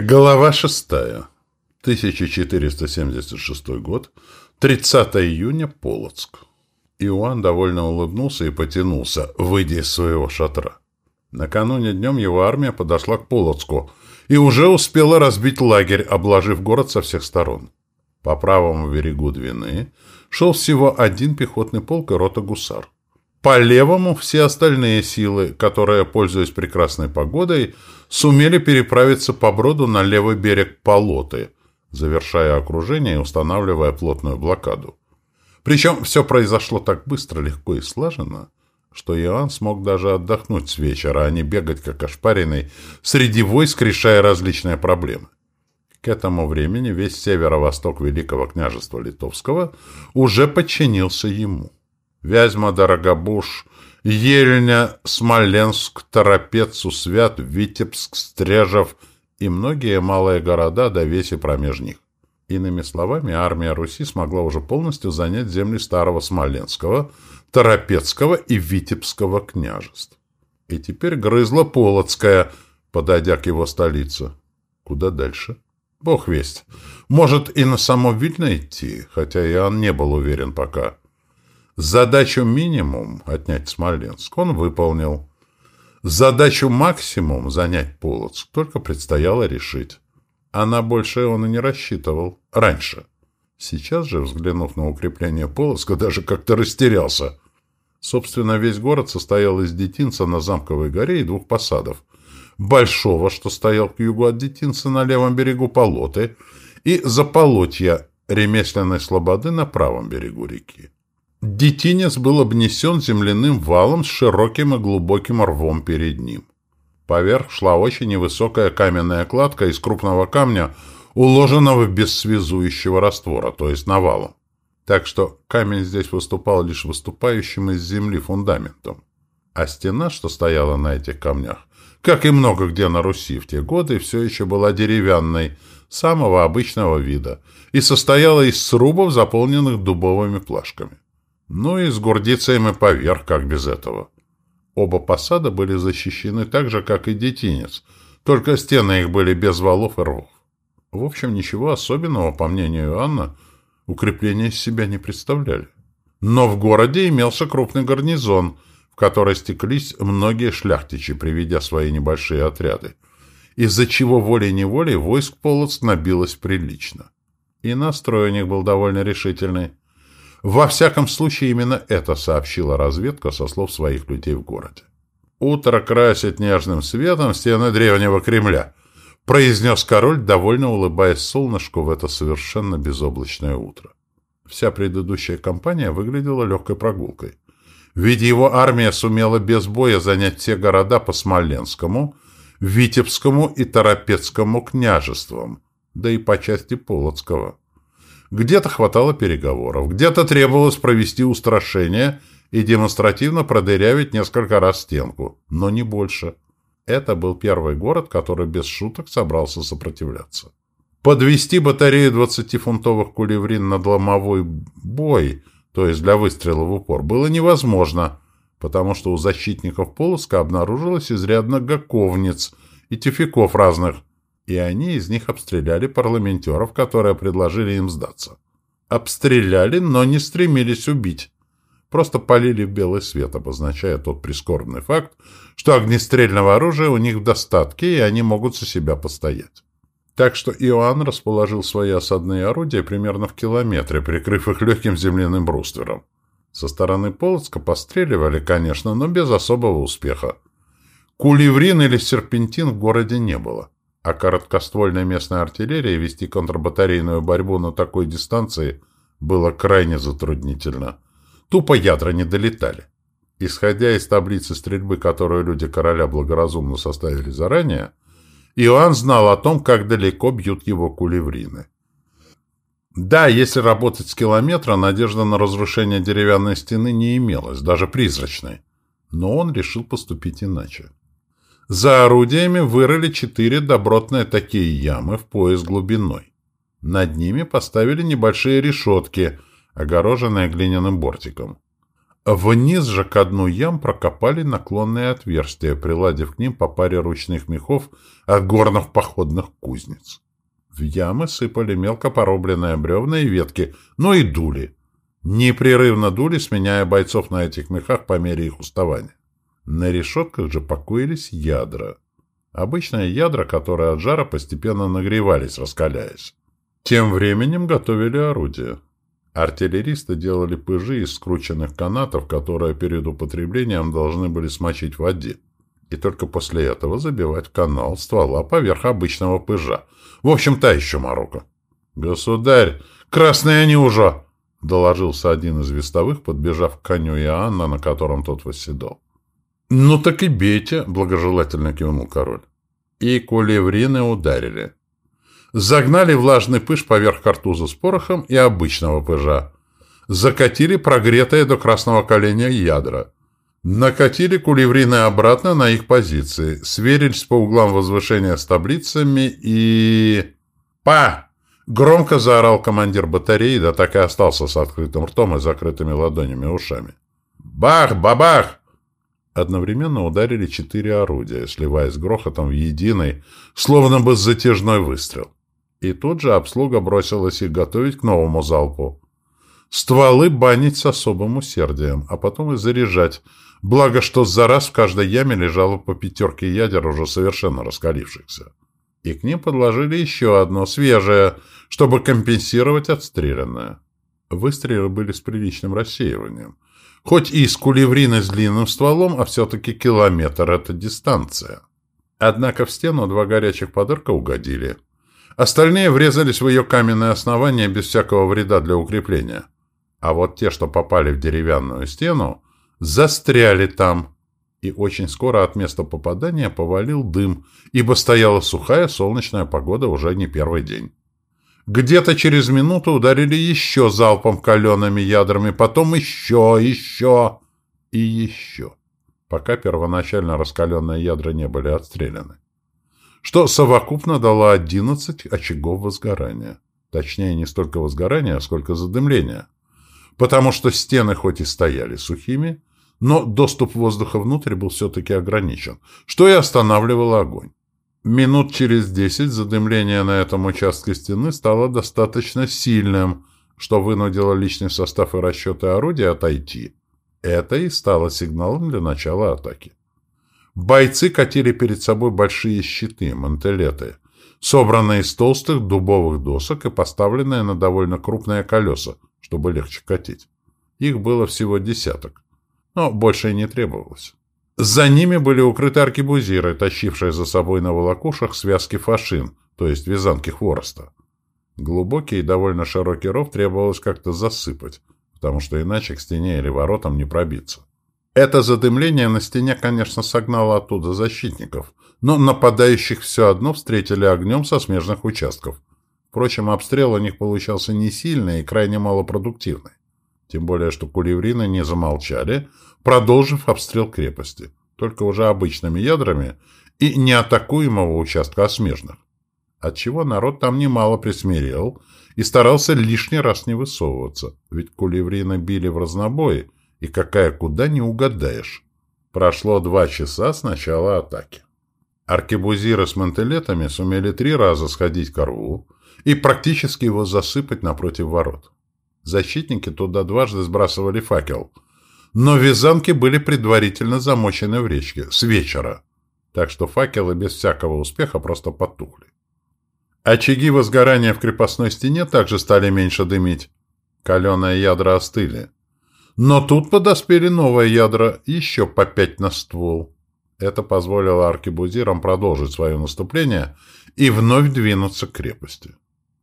Глава шестая. 1476 год. 30 июня. Полоцк. Иоанн довольно улыбнулся и потянулся, выйдя из своего шатра. Накануне днем его армия подошла к Полоцку и уже успела разбить лагерь, обложив город со всех сторон. По правому берегу Двины шел всего один пехотный полк и рота гусар. По левому все остальные силы, которые, пользуясь прекрасной погодой, сумели переправиться по броду на левый берег Полоты, завершая окружение и устанавливая плотную блокаду. Причем все произошло так быстро, легко и слаженно, что Иоанн смог даже отдохнуть с вечера, а не бегать как ошпаренный среди войск, решая различные проблемы. К этому времени весь северо-восток Великого княжества Литовского уже подчинился ему. Вязьма, Дорогобуш, Ельня, Смоленск, Торопец, Усвят, Витебск, Стрежев и многие малые города до веси промеж них. Иными словами, армия Руси смогла уже полностью занять земли старого Смоленского, Торопецкого и Витебского княжеств. И теперь грызла Полоцкая, подойдя к его столице. Куда дальше? Бог весть. Может, и на само Вильно идти, хотя Иоанн не был уверен пока. Задачу минимум — отнять Смоленск — он выполнил. Задачу максимум — занять Полоцк — только предстояло решить. А на большее он и не рассчитывал. Раньше. Сейчас же, взглянув на укрепление Полоцка, даже как-то растерялся. Собственно, весь город состоял из детинца на Замковой горе и двух посадов. Большого, что стоял к югу от детинца на левом берегу Полоты, и Заполотья, ремесленной слободы на правом берегу реки. Детинец был обнесен земляным валом с широким и глубоким рвом перед ним. Поверх шла очень невысокая каменная кладка из крупного камня, уложенного без связующего раствора, то есть навалом. Так что камень здесь выступал лишь выступающим из земли фундаментом. А стена, что стояла на этих камнях, как и много где на Руси в те годы, все еще была деревянной, самого обычного вида, и состояла из срубов, заполненных дубовыми плашками. Ну и с гурдицами поверх, как без этого. Оба посада были защищены так же, как и детинец, только стены их были без валов и рвов. В общем, ничего особенного, по мнению Анна, укрепления из себя не представляли. Но в городе имелся крупный гарнизон, в который стеклись многие шляхтичи, приведя свои небольшие отряды, из-за чего волей-неволей войск Полоцк набилось прилично. И настрой у них был довольно решительный. Во всяком случае, именно это сообщила разведка со слов своих людей в городе. «Утро красит нежным светом стены древнего Кремля», произнес король, довольно улыбаясь солнышку в это совершенно безоблачное утро. Вся предыдущая кампания выглядела легкой прогулкой. Ведь его армия сумела без боя занять все города по Смоленскому, Витебскому и Торопецкому княжествам, да и по части Полоцкого. Где-то хватало переговоров, где-то требовалось провести устрашение и демонстративно продырявить несколько раз стенку, но не больше. Это был первый город, который без шуток собрался сопротивляться. Подвести батарею 20-фунтовых кулеврин над ломовой бой, то есть для выстрела в упор, было невозможно, потому что у защитников Полоска обнаружилось изрядно гаковниц и тюфяков разных, и они из них обстреляли парламентеров, которые предложили им сдаться. Обстреляли, но не стремились убить. Просто полили в белый свет, обозначая тот прискорбный факт, что огнестрельного оружия у них в достатке, и они могут за себя постоять. Так что Иоанн расположил свои осадные орудия примерно в километре, прикрыв их легким земляным бруствером. Со стороны Полоцка постреливали, конечно, но без особого успеха. Кулеврин или серпентин в городе не было а короткоствольной местной артиллерии вести контрбатарейную борьбу на такой дистанции было крайне затруднительно. Тупо ядра не долетали. Исходя из таблицы стрельбы, которую люди короля благоразумно составили заранее, Иоанн знал о том, как далеко бьют его кулеврины. Да, если работать с километра, надежда на разрушение деревянной стены не имелась, даже призрачной. Но он решил поступить иначе. За орудиями вырыли четыре добротные такие ямы в пояс глубиной. Над ними поставили небольшие решетки, огороженные глиняным бортиком. Вниз же к дну ям прокопали наклонные отверстия, приладив к ним по паре ручных мехов от горных походных кузнец. В ямы сыпали мелко поробленные бревна и ветки, но и дули. Непрерывно дули, сменяя бойцов на этих мехах по мере их уставания. На решетках же покоились ядра. Обычные ядра, которые от жара постепенно нагревались, раскаляясь. Тем временем готовили орудия. Артиллеристы делали пыжи из скрученных канатов, которые перед употреблением должны были смочить в воде. И только после этого забивать канал ствола поверх обычного пыжа. В общем, та еще морока. «Государь, красные они уже!» — доложился один из вестовых, подбежав к коню Иоанна, на котором тот восседал. «Ну так и бейте!» — благожелательно кивнул король. И кулеврины ударили. Загнали влажный пыш поверх картуза с порохом и обычного пыжа. Закатили прогретое до красного коленя ядра. Накатили кулеврины обратно на их позиции, сверились по углам возвышения с таблицами и... «Па!» — громко заорал командир батареи, да так и остался с открытым ртом и закрытыми ладонями и ушами. «Бах! Бабах!» Одновременно ударили четыре орудия, сливаясь грохотом в единый, словно бы затяжной выстрел. И тут же обслуга бросилась их готовить к новому залпу. Стволы банить с особым усердием, а потом и заряжать, благо что за раз в каждой яме лежало по пятерке ядер, уже совершенно раскалившихся. И к ним подложили еще одно, свежее, чтобы компенсировать отстрелянное. Выстрелы были с приличным рассеиванием. Хоть и из кулеврины с длинным стволом, а все-таки километр — это дистанция. Однако в стену два горячих подырка угодили — Остальные врезались в ее каменное основание без всякого вреда для укрепления. А вот те, что попали в деревянную стену, застряли там. И очень скоро от места попадания повалил дым, ибо стояла сухая солнечная погода уже не первый день. Где-то через минуту ударили еще залпом калеными ядрами, потом еще, еще и еще, пока первоначально раскаленные ядра не были отстреляны что совокупно дало 11 очагов возгорания. Точнее, не столько возгорания, сколько задымления. Потому что стены хоть и стояли сухими, но доступ воздуха внутрь был все-таки ограничен, что и останавливало огонь. Минут через десять задымление на этом участке стены стало достаточно сильным, что вынудило личный состав и расчеты орудия отойти. Это и стало сигналом для начала атаки. Бойцы катили перед собой большие щиты, мантелеты, собранные из толстых дубовых досок и поставленные на довольно крупные колеса, чтобы легче катить. Их было всего десяток, но больше и не требовалось. За ними были укрыты аркебузиры, тащившие за собой на волокушах связки фашин, то есть вязанки хвороста. Глубокий и довольно широкий ров требовалось как-то засыпать, потому что иначе к стене или воротам не пробиться. Это задымление на стене, конечно, согнало оттуда защитников, но нападающих все одно встретили огнем со смежных участков. Впрочем, обстрел у них получался не сильный и крайне малопродуктивный. Тем более, что кулеврины не замолчали, продолжив обстрел крепости, только уже обычными ядрами и не атакуемого участка, смежных. Отчего народ там немало присмирел и старался лишний раз не высовываться, ведь кулеврины били в разнобой, и какая куда не угадаешь. Прошло два часа с начала атаки. Аркебузиры с мантелетами сумели три раза сходить к рву и практически его засыпать напротив ворот. Защитники туда дважды сбрасывали факел, но вязанки были предварительно замочены в речке с вечера, так что факелы без всякого успеха просто потухли. Очаги возгорания в крепостной стене также стали меньше дымить. Каленые ядра остыли. Но тут подоспели новые ядра, еще по пять на ствол. Это позволило аркебузирам продолжить свое наступление и вновь двинуться к крепости.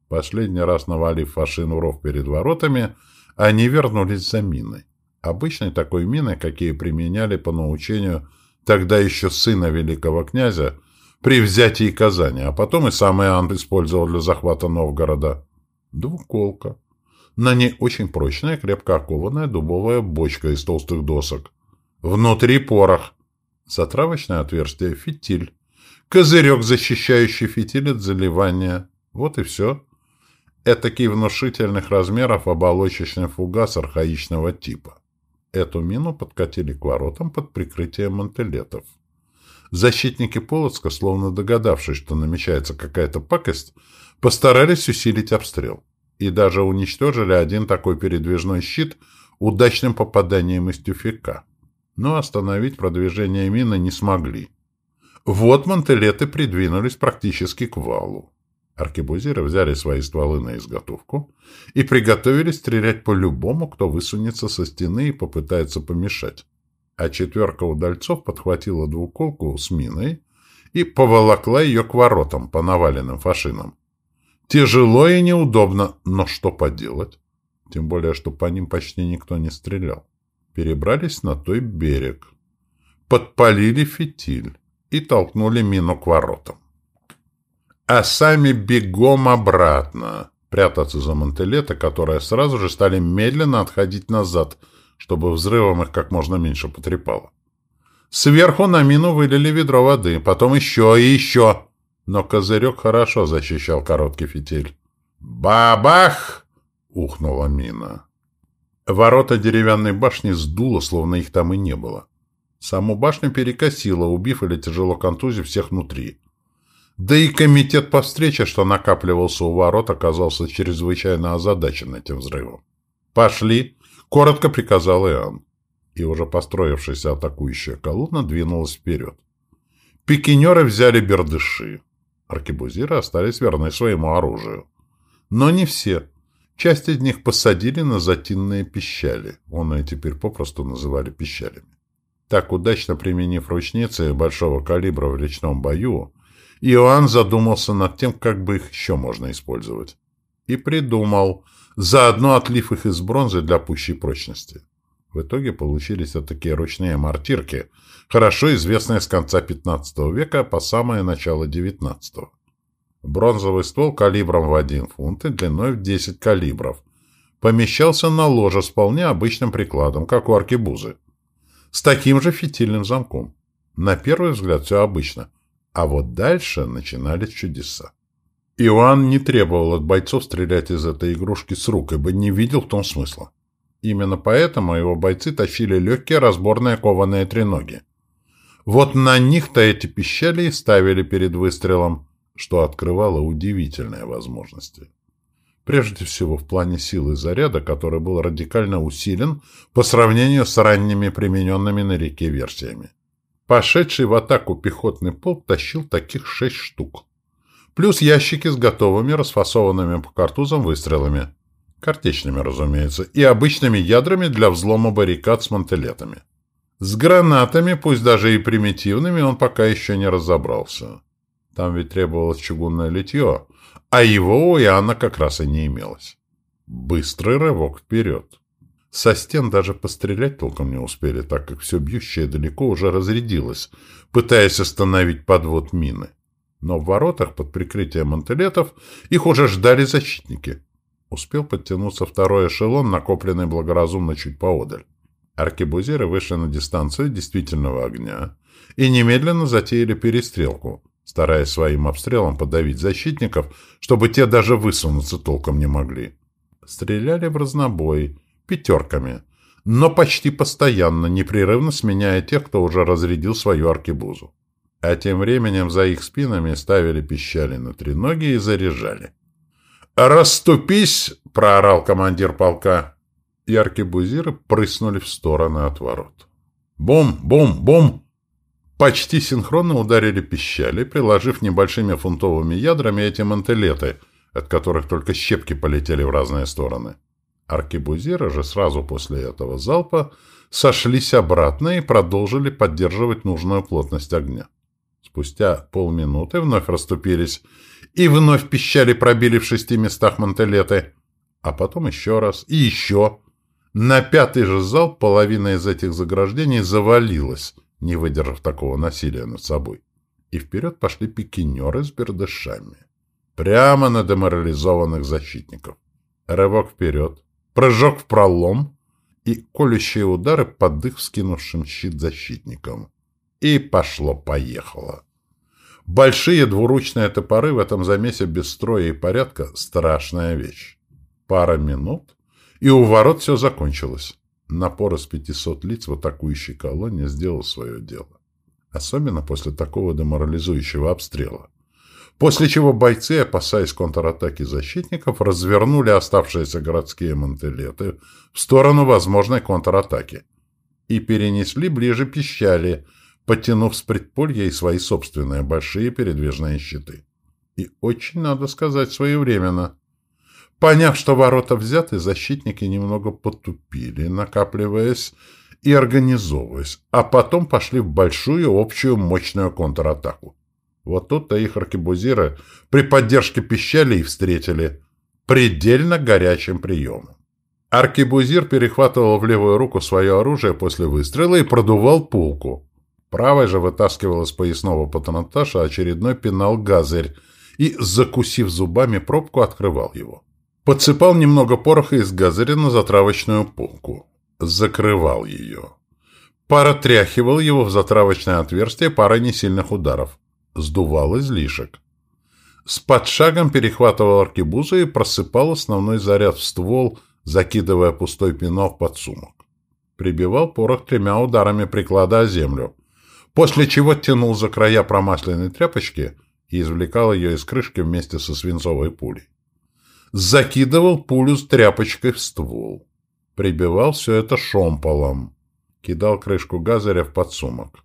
Последний раз навалив фашин ров перед воротами, они вернулись за миной. Обычной такой миной, какие применяли по научению тогда еще сына великого князя при взятии Казани, а потом и сам Иоанн использовал для захвата Новгорода. Двуколка. На ней очень прочная, крепко окованная дубовая бочка из толстых досок. Внутри порох. Затравочное отверстие — фитиль. Козырек, защищающий фитиль от заливания. Вот и все. Этакий внушительных размеров оболочечный фугас архаичного типа. Эту мину подкатили к воротам под прикрытием мантелетов. Защитники Полоцка, словно догадавшись, что намечается какая-то пакость, постарались усилить обстрел. И даже уничтожили один такой передвижной щит удачным попаданием из тюфяка. Но остановить продвижение мины не смогли. Вот мантелеты придвинулись практически к валу. Аркебузиры взяли свои стволы на изготовку и приготовились стрелять по любому, кто высунется со стены и попытается помешать. А четверка удальцов подхватила двуколку с миной и поволокла ее к воротам по наваленным фашинам. Тяжело и неудобно, но что поделать? Тем более, что по ним почти никто не стрелял. Перебрались на той берег. Подпалили фитиль и толкнули мину к воротам а сами бегом обратно, прятаться за мантелеты, которые сразу же стали медленно отходить назад, чтобы взрывом их как можно меньше потрепало. Сверху на мину вылили ведро воды, потом еще и еще, но козырек хорошо защищал короткий фитиль. «Бабах!» — ухнула мина. Ворота деревянной башни сдуло, словно их там и не было. Саму башню перекосило, убив или тяжело контузив всех внутри. Да и комитет по встрече, что накапливался у ворот, оказался чрезвычайно озадачен этим взрывом. «Пошли!» — коротко приказал Иоанн. И уже построившаяся атакующая колонна двинулась вперед. Пикинеры взяли бердыши. Аркебузиры остались верны своему оружию. Но не все. Часть из них посадили на затинные пищали. Он и теперь попросту называли пищалями. Так, удачно применив ручницы большого калибра в речном бою, Иоанн задумался над тем, как бы их еще можно использовать. И придумал, заодно отлив их из бронзы для пущей прочности. В итоге получились вот такие ручные мортирки, хорошо известные с конца 15 века по самое начало 19 -го. Бронзовый ствол калибром в 1 фунт и длиной в 10 калибров. Помещался на ложе с вполне обычным прикладом, как у аркебузы. С таким же фитильным замком. На первый взгляд все обычно. А вот дальше начинались чудеса. Иоанн не требовал от бойцов стрелять из этой игрушки с рук, ибо не видел в том смысла. Именно поэтому его бойцы тащили легкие разборные кованые треноги. Вот на них-то эти пищали и ставили перед выстрелом, что открывало удивительные возможности. Прежде всего в плане силы заряда, который был радикально усилен по сравнению с ранними примененными на реке версиями. Пошедший в атаку пехотный полк тащил таких шесть штук. Плюс ящики с готовыми, расфасованными по картузам выстрелами. Картечными, разумеется, и обычными ядрами для взлома баррикад с мантелетами. С гранатами, пусть даже и примитивными, он пока еще не разобрался. Там ведь требовалось чугунное литье, а его у Иоанна как раз и не имелось. Быстрый рывок вперед. Со стен даже пострелять толком не успели, так как все бьющее далеко уже разрядилось, пытаясь остановить подвод мины. Но в воротах под прикрытием мантелетов их уже ждали защитники. Успел подтянуться второй эшелон, накопленный благоразумно чуть поодаль. Аркебузеры вышли на дистанцию действительного огня и немедленно затеяли перестрелку, стараясь своим обстрелом подавить защитников, чтобы те даже высунуться толком не могли. Стреляли в разнобой, пятерками, но почти постоянно, непрерывно сменяя тех, кто уже разрядил свою аркебузу. А тем временем за их спинами ставили пищали на треноги и заряжали. «Раступись!» — проорал командир полка. И аркебузиры прыснули в стороны от ворот. «Бум! Бум! Бум!» Почти синхронно ударили пищали, приложив небольшими фунтовыми ядрами эти мантелеты, от которых только щепки полетели в разные стороны. Аркебузиры же сразу после этого залпа сошлись обратно и продолжили поддерживать нужную плотность огня. Спустя полминуты вновь расступились и вновь пищали пробили в шести местах мантелеты, а потом еще раз и еще. На пятый же залп половина из этих заграждений завалилась, не выдержав такого насилия над собой. И вперед пошли пикинеры с бердышами. Прямо на деморализованных защитников. Рывок вперед прыжок в пролом и колющие удары под их вскинувшим щит защитником. И пошло-поехало. Большие двуручные топоры в этом замесе без строя и порядка — страшная вещь. Пара минут, и у ворот все закончилось. Напор из 500 лиц в атакующей колонне сделал свое дело. Особенно после такого деморализующего обстрела. После чего бойцы, опасаясь контратаки защитников, развернули оставшиеся городские мантелеты в сторону возможной контратаки и перенесли ближе пищали, подтянув с предполья и свои собственные большие передвижные щиты. И очень, надо сказать, своевременно. Поняв, что ворота взяты, защитники немного потупили, накапливаясь и организовываясь, а потом пошли в большую общую мощную контратаку. Вот тут-то их аркебузиры при поддержке пищалей встретили предельно горячим приемом. Аркебузир перехватывал в левую руку свое оружие после выстрела и продувал пулку. Правой же вытаскивал из поясного патронташа очередной пенал-газырь и, закусив зубами пробку, открывал его. Подсыпал немного пороха из газыря на затравочную пулку. Закрывал ее. Паротряхивал его в затравочное отверстие парой несильных ударов сдувал излишек. С подшагом перехватывал аркебузы и просыпал основной заряд в ствол, закидывая пустой пенал в подсумок. Прибивал порох тремя ударами приклада о землю, после чего тянул за края промасленной тряпочки и извлекал ее из крышки вместе со свинцовой пулей. Закидывал пулю с тряпочкой в ствол. Прибивал все это шомполом. Кидал крышку газаря в подсумок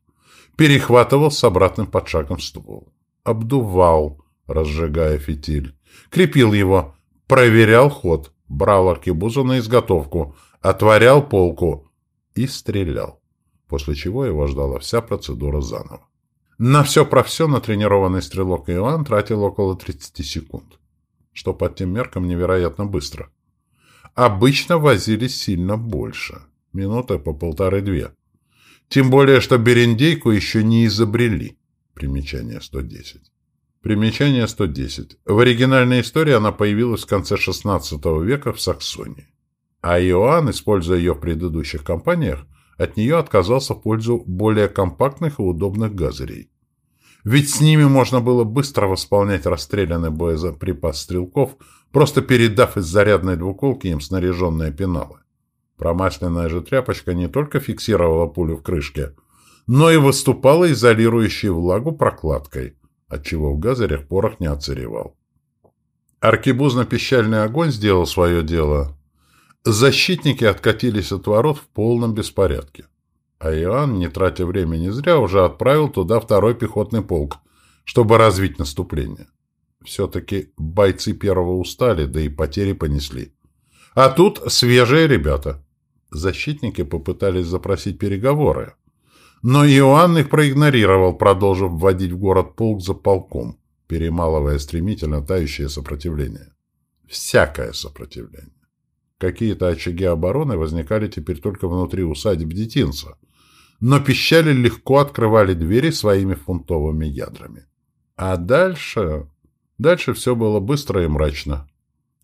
перехватывал с обратным подшагом ствол. Обдувал, разжигая фитиль. Крепил его, проверял ход, брал аркебузу на изготовку, отворял полку и стрелял. После чего его ждала вся процедура заново. На все про все натренированный стрелок Иоанн тратил около 30 секунд, что под тем меркам невероятно быстро. Обычно возились сильно больше, минуты по полторы-две. Тем более, что берендейку еще не изобрели. Примечание 110. Примечание 110. В оригинальной истории она появилась в конце XVI века в Саксонии. А Иоанн, используя ее в предыдущих кампаниях, от нее отказался в пользу более компактных и удобных газырей. Ведь с ними можно было быстро восполнять расстрелянный боезаприпас стрелков, просто передав из зарядной двуколки им снаряженные пеналы. Промасленная же тряпочка не только фиксировала пулю в крышке, но и выступала изолирующей влагу прокладкой, отчего в газарях порох не отсыревал. Аркебузно-пищальный огонь сделал свое дело. Защитники откатились от ворот в полном беспорядке. А Иоанн, не тратя времени зря, уже отправил туда второй пехотный полк, чтобы развить наступление. Все-таки бойцы первого устали, да и потери понесли. А тут свежие ребята. Защитники попытались запросить переговоры. Но Иоанн их проигнорировал, продолжив вводить в город полк за полком, перемалывая стремительно тающее сопротивление. Всякое сопротивление. Какие-то очаги обороны возникали теперь только внутри усадеб детинца, но пищали легко открывали двери своими фунтовыми ядрами. А дальше... Дальше все было быстро и мрачно.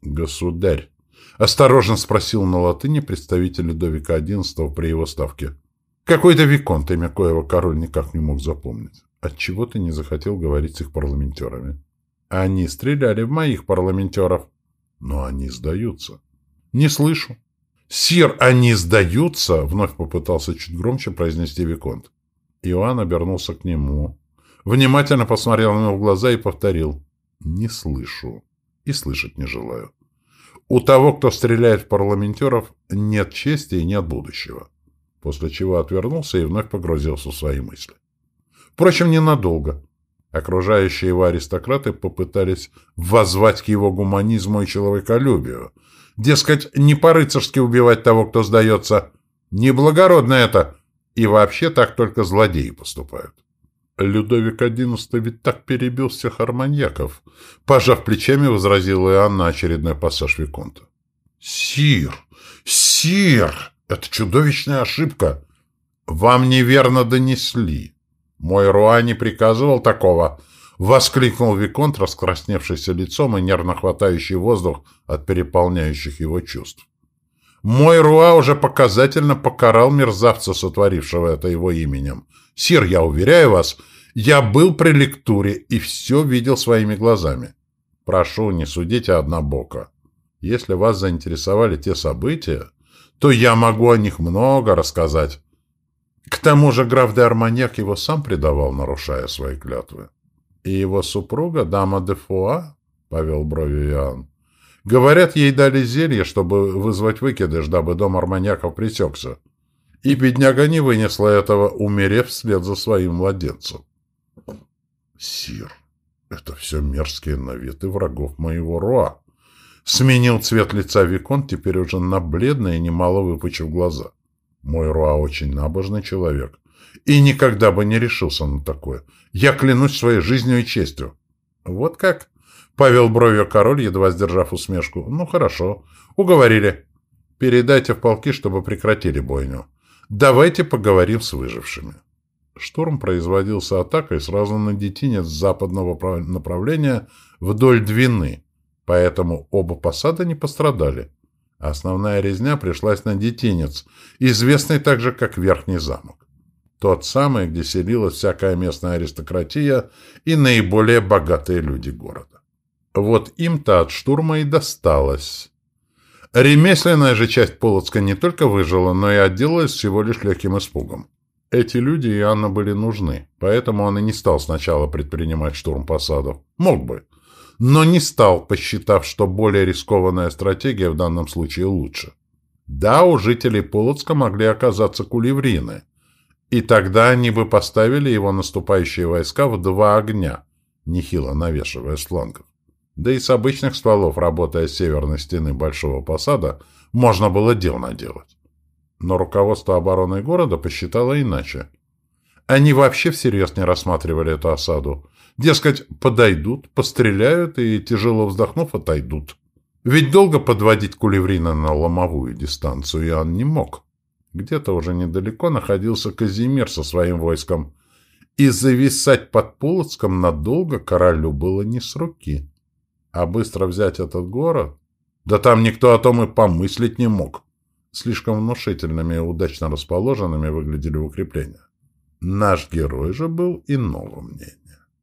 «Государь!» — осторожно спросил на латыни представитель Людовика XI при его ставке. Какой-то Виконт, имя коего король никак не мог запомнить. Отчего ты не захотел говорить с их парламентерами? Они стреляли в моих парламентеров. Но они сдаются. Не слышу. «Сир, они сдаются!» — вновь попытался чуть громче произнести Виконт. Иоанн обернулся к нему. Внимательно посмотрел на него в глаза и повторил. «Не слышу. И слышать не желаю. У того, кто стреляет в парламентеров, нет чести и нет будущего. После чего отвернулся и вновь погрузился в свои мысли. Впрочем, ненадолго. Окружающие его аристократы попытались воззвать к его гуманизму и человеколюбию. Дескать, не по-рыцарски убивать того, кто сдается. Неблагородно это. И вообще так только злодеи поступают. Людовик XI ведь так перебил всех арманьяков. Пожав плечами, возразила Иоанн на очередной пассаж Виконта. Сир! Сир! Это чудовищная ошибка. Вам неверно донесли. Мой Руа не приказывал такого. Воскликнул Виконт, раскрасневшийся лицом и нервно хватающий воздух от переполняющих его чувств. Мой Руа уже показательно покарал мерзавца, сотворившего это его именем. Сир, я уверяю вас, я был при лектуре и все видел своими глазами. Прошу, не судите однобоко. Если вас заинтересовали те события, то я могу о них много рассказать. К тому же граф де Арманьяк его сам предавал, нарушая свои клятвы. И его супруга, дама де Фуа, — повел бровью Иоанн, — говорят, ей дали зелье, чтобы вызвать выкидыш, дабы дом Арманьяков пресекся. И бедняга не вынесла этого, умерев вслед за своим младенцем. Сир, это все мерзкие наветы врагов моего Руа. Сменил цвет лица Викон, теперь уже на бледное немало выпучив глаза. Мой Руа очень набожный человек. И никогда бы не решился на такое. Я клянусь своей жизнью и честью. Вот как? Повел бровью король, едва сдержав усмешку. Ну, хорошо. Уговорили. Передайте в полки, чтобы прекратили бойню. Давайте поговорим с выжившими. Штурм производился атакой сразу на детинец западного направления вдоль Двины, поэтому оба посада не пострадали. Основная резня пришлась на детинец, известный также как Верхний замок. Тот самый, где селилась всякая местная аристократия и наиболее богатые люди города. Вот им-то от штурма и досталось. Ремесленная же часть Полоцка не только выжила, но и отделалась всего лишь легким испугом. Эти люди и Анна были нужны, поэтому он и не стал сначала предпринимать штурм посадов. Мог бы, но не стал, посчитав, что более рискованная стратегия в данном случае лучше. Да, у жителей Полоцка могли оказаться кулеврины, и тогда они бы поставили его наступающие войска в два огня, нехило навешивая с. Да и с обычных стволов, работая с северной стены Большого Посада, можно было дел наделать. Но руководство обороны города посчитало иначе. Они вообще всерьез не рассматривали эту осаду. Дескать, подойдут, постреляют и, тяжело вздохнув, отойдут. Ведь долго подводить Кулеврина на ломовую дистанцию Иоанн не мог. Где-то уже недалеко находился Казимир со своим войском, и зависать под Полоцком надолго королю было не с руки. А быстро взять этот город? Да там никто о том и помыслить не мог. Слишком внушительными и удачно расположенными выглядели укрепления. Наш герой же был иного мнения.